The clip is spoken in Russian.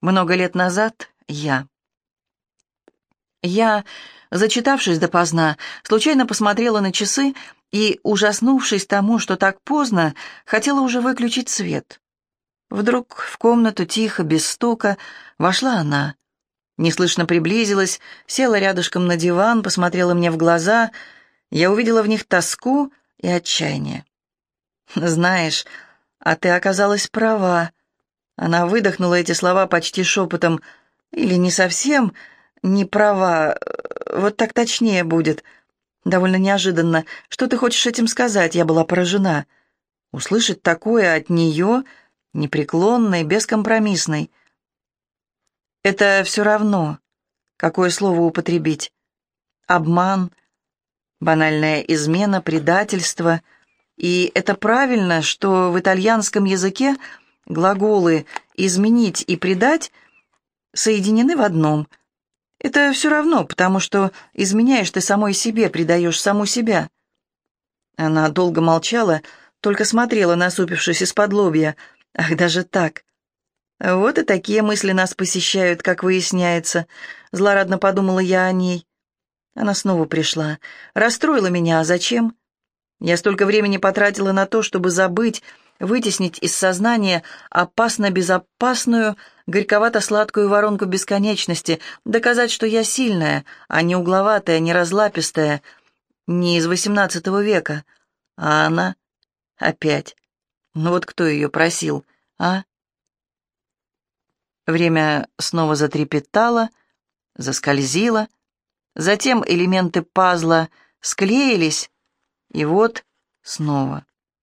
Много лет назад я. Я, зачитавшись допоздна, случайно посмотрела на часы и, ужаснувшись тому, что так поздно, хотела уже выключить свет. Вдруг в комнату тихо, без стука, вошла она. Неслышно приблизилась, села рядышком на диван, посмотрела мне в глаза. Я увидела в них тоску и отчаяние. «Знаешь, а ты оказалась права». Она выдохнула эти слова почти шепотом. «Или не совсем не права, вот так точнее будет». Довольно неожиданно. «Что ты хочешь этим сказать?» Я была поражена. Услышать такое от нее, непреклонной, бескомпромиссной. Это все равно, какое слово употребить. Обман, банальная измена, предательство — и это правильно, что в итальянском языке глаголы «изменить» и «предать» соединены в одном. Это все равно, потому что изменяешь ты самой себе, предаешь саму себя. Она долго молчала, только смотрела, насупившись из-под лобья. Ах, даже так. Вот и такие мысли нас посещают, как выясняется. Злорадно подумала я о ней. Она снова пришла. Расстроила меня, а зачем? Я столько времени потратила на то, чтобы забыть, вытеснить из сознания опасно-безопасную, горьковато-сладкую воронку бесконечности, доказать, что я сильная, а не угловатая, не разлапистая, не из XVIII века. А она опять. Ну вот кто ее просил, а? Время снова затрепетало, заскользило. Затем элементы пазла склеились, и вот снова.